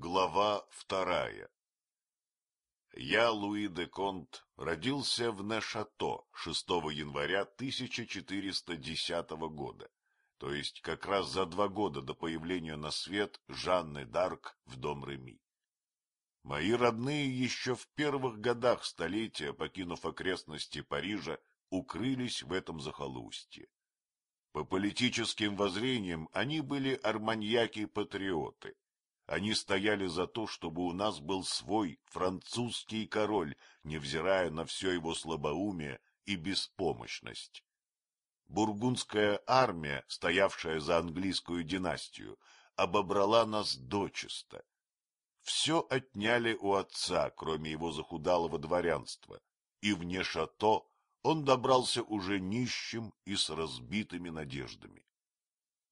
Глава вторая Я, Луи де Конт, родился в Нешато 6 января 1410 года, то есть как раз за два года до появления на свет Жанны Дарк в дом Реми. Мои родные еще в первых годах столетия, покинув окрестности Парижа, укрылись в этом захолустье. По политическим воззрениям они были арманьяки-патриоты. Они стояли за то, чтобы у нас был свой французский король, невзирая на все его слабоумие и беспомощность. Бургундская армия, стоявшая за английскую династию, обобрала нас дочисто. Все отняли у отца, кроме его захудалого дворянства, и вне шато он добрался уже нищим и с разбитыми надеждами.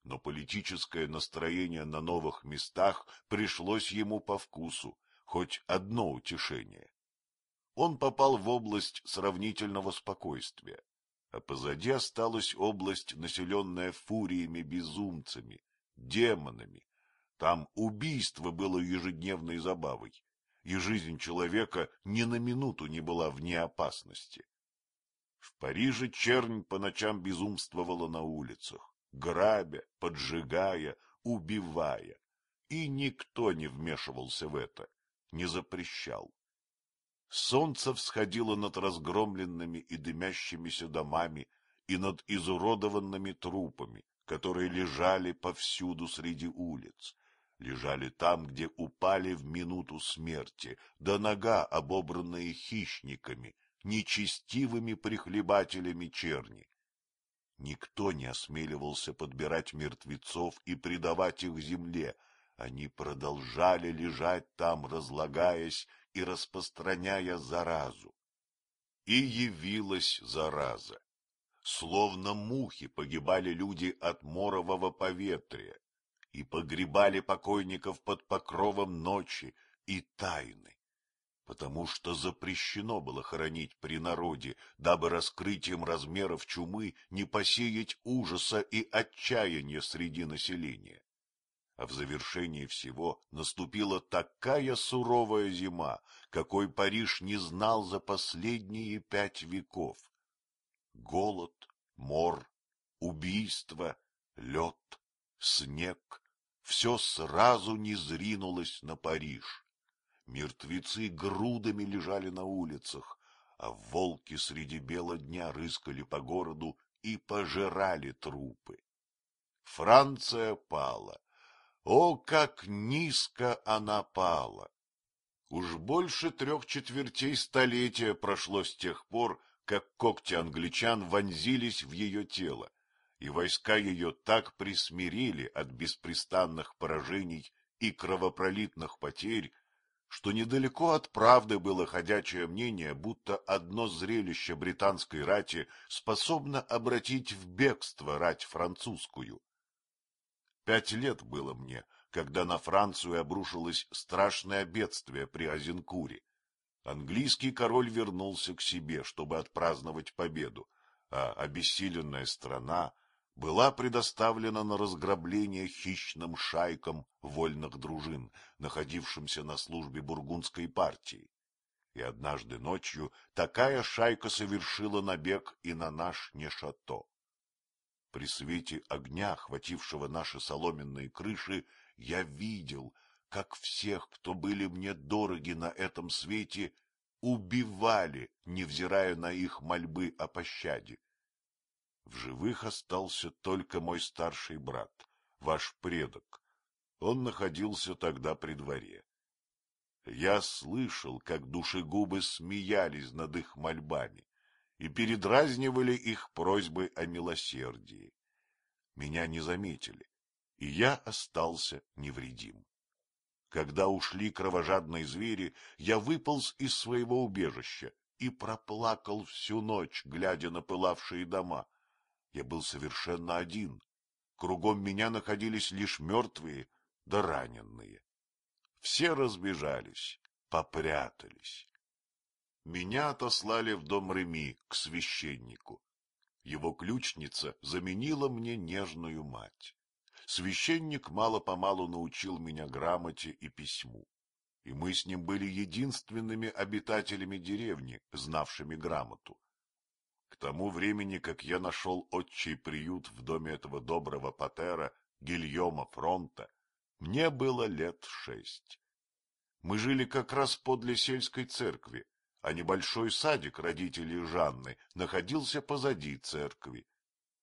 Но политическое настроение на новых местах пришлось ему по вкусу, хоть одно утешение. Он попал в область сравнительного спокойствия, а позади осталась область, населенная фуриями-безумцами, демонами. Там убийство было ежедневной забавой, и жизнь человека ни на минуту не была вне опасности. В Париже чернь по ночам безумствовала на улицах, грабя, поджигая, убивая, и никто не вмешивался в это, не запрещал. Солнце всходило над разгромленными и дымящимися домами и над изуродованными трупами, которые лежали повсюду среди улиц, лежали там, где упали в минуту смерти, да нога, обобранная хищниками, нечестивыми прихлебателями черни. Никто не осмеливался подбирать мертвецов и предавать их земле, они продолжали лежать там, разлагаясь и распространяя заразу. И явилась зараза. Словно мухи погибали люди от морового поветрия, и погребали покойников под покровом ночи и тайны потому что запрещено было хоронить при народе, дабы раскрытием размеров чумы не посеять ужаса и отчаяния среди населения. А в завершении всего наступила такая суровая зима, какой Париж не знал за последние пять веков. Голод, мор, убийство, лед, снег — все сразу не зринулось на Париж Мертвецы грудами лежали на улицах, а волки среди бела дня рыскали по городу и пожирали трупы. Франция пала. О, как низко она пала! Уж больше трех четвертей столетия прошло с тех пор, как когти англичан вонзились в ее тело, и войска ее так присмирили от беспрестанных поражений и кровопролитных потерь, что недалеко от правды было ходячее мнение, будто одно зрелище британской рати способно обратить в бегство рать французскую. Пять лет было мне, когда на Францию обрушилось страшное бедствие при Азенкуре. Английский король вернулся к себе, чтобы отпраздновать победу, а обессиленная страна была предоставлена на разграбление хищным шайкам вольных дружин, находившимся на службе бургундской партии. И однажды ночью такая шайка совершила набег и на наш Нешато. При свете огня, охватившего наши соломенные крыши, я видел, как всех, кто были мне дороги на этом свете, убивали, невзирая на их мольбы о пощаде. В живых остался только мой старший брат, ваш предок. Он находился тогда при дворе. Я слышал, как душегубы смеялись над их мольбами и передразнивали их просьбы о милосердии. Меня не заметили, и я остался невредим. Когда ушли кровожадные звери, я выполз из своего убежища и проплакал всю ночь, глядя на пылавшие дома. Я был совершенно один. Кругом меня находились лишь мертвые да раненые. Все разбежались, попрятались. Меня отослали в дом Реми к священнику. Его ключница заменила мне нежную мать. священник мало-помалу научил меня грамоте и письму, и мы с ним были единственными обитателями деревни, знавшими грамоту. К тому времени, как я нашел отчий приют в доме этого доброго патера, Гильома Фронта, мне было лет шесть. Мы жили как раз подле сельской церкви, а небольшой садик родителей Жанны находился позади церкви.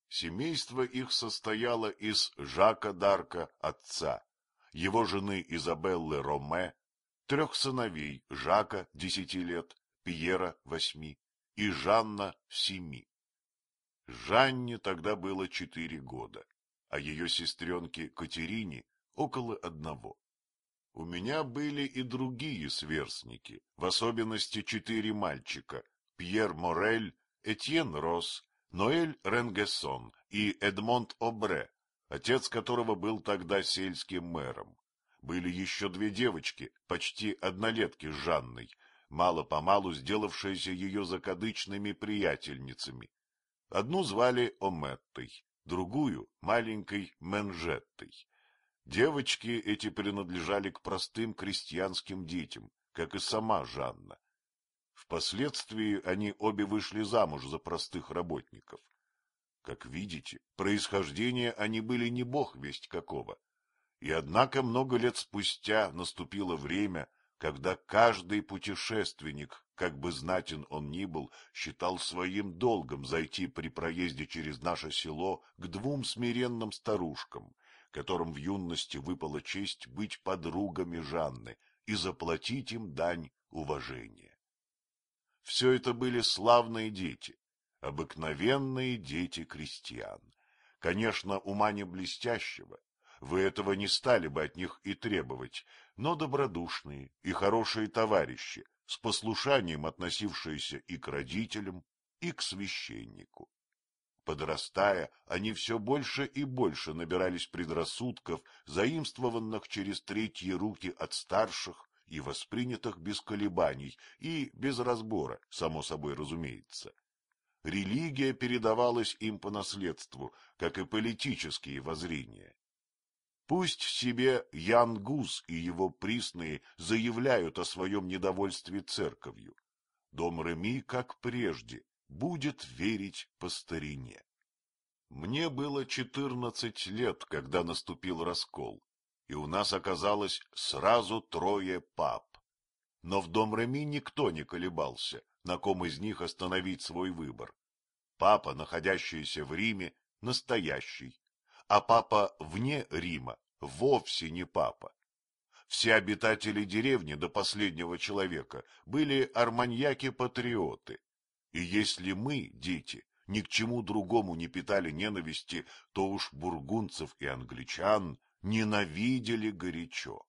Семейство их состояло из Жака Дарка, отца, его жены Изабеллы Роме, трех сыновей Жака, десяти лет, Пьера, восьми, и Жанна, семи. Жанне тогда было четыре года, а ее сестренке Катерине около одного. У меня были и другие сверстники, в особенности четыре мальчика — Пьер Морель, Этьен Росс, Ноэль Ренгессон и Эдмонд Обре, отец которого был тогда сельским мэром. Были еще две девочки, почти однолетки с Жанной, мало-помалу сделавшиеся ее закадычными приятельницами. Одну звали Ометтой, другую — маленькой Менжеттой. Девочки эти принадлежали к простым крестьянским детям, как и сама Жанна. Впоследствии они обе вышли замуж за простых работников. Как видите, происхождение они были не бог весть какого. И однако много лет спустя наступило время, когда каждый путешественник, как бы знатен он ни был, считал своим долгом зайти при проезде через наше село к двум смиренным старушкам, которым в юности выпала честь быть подругами Жанны и заплатить им дань уважения. Все это были славные дети, обыкновенные дети крестьян. Конечно, ума не блестящего, вы этого не стали бы от них и требовать, но добродушные и хорошие товарищи, с послушанием относившиеся и к родителям, и к священнику. Подрастая, они все больше и больше набирались предрассудков, заимствованных через третьи руки от старших и воспринятых без колебаний и без разбора, само собой разумеется. Религия передавалась им по наследству, как и политические воззрения. Пусть себе Ян Гус и его присные заявляют о своем недовольстве церковью. Дом Реми, как прежде, будет верить по старине. Мне было четырнадцать лет, когда наступил раскол, и у нас оказалось сразу трое пап. Но в дом Реми никто не колебался, на ком из них остановить свой выбор. Папа, находящийся в Риме, настоящий, а папа вне Рима вовсе не папа. Все обитатели деревни до последнего человека были арманьяки-патриоты. И если мы, дети, ни к чему другому не питали ненависти, то уж бургунцев и англичан ненавидели горячо.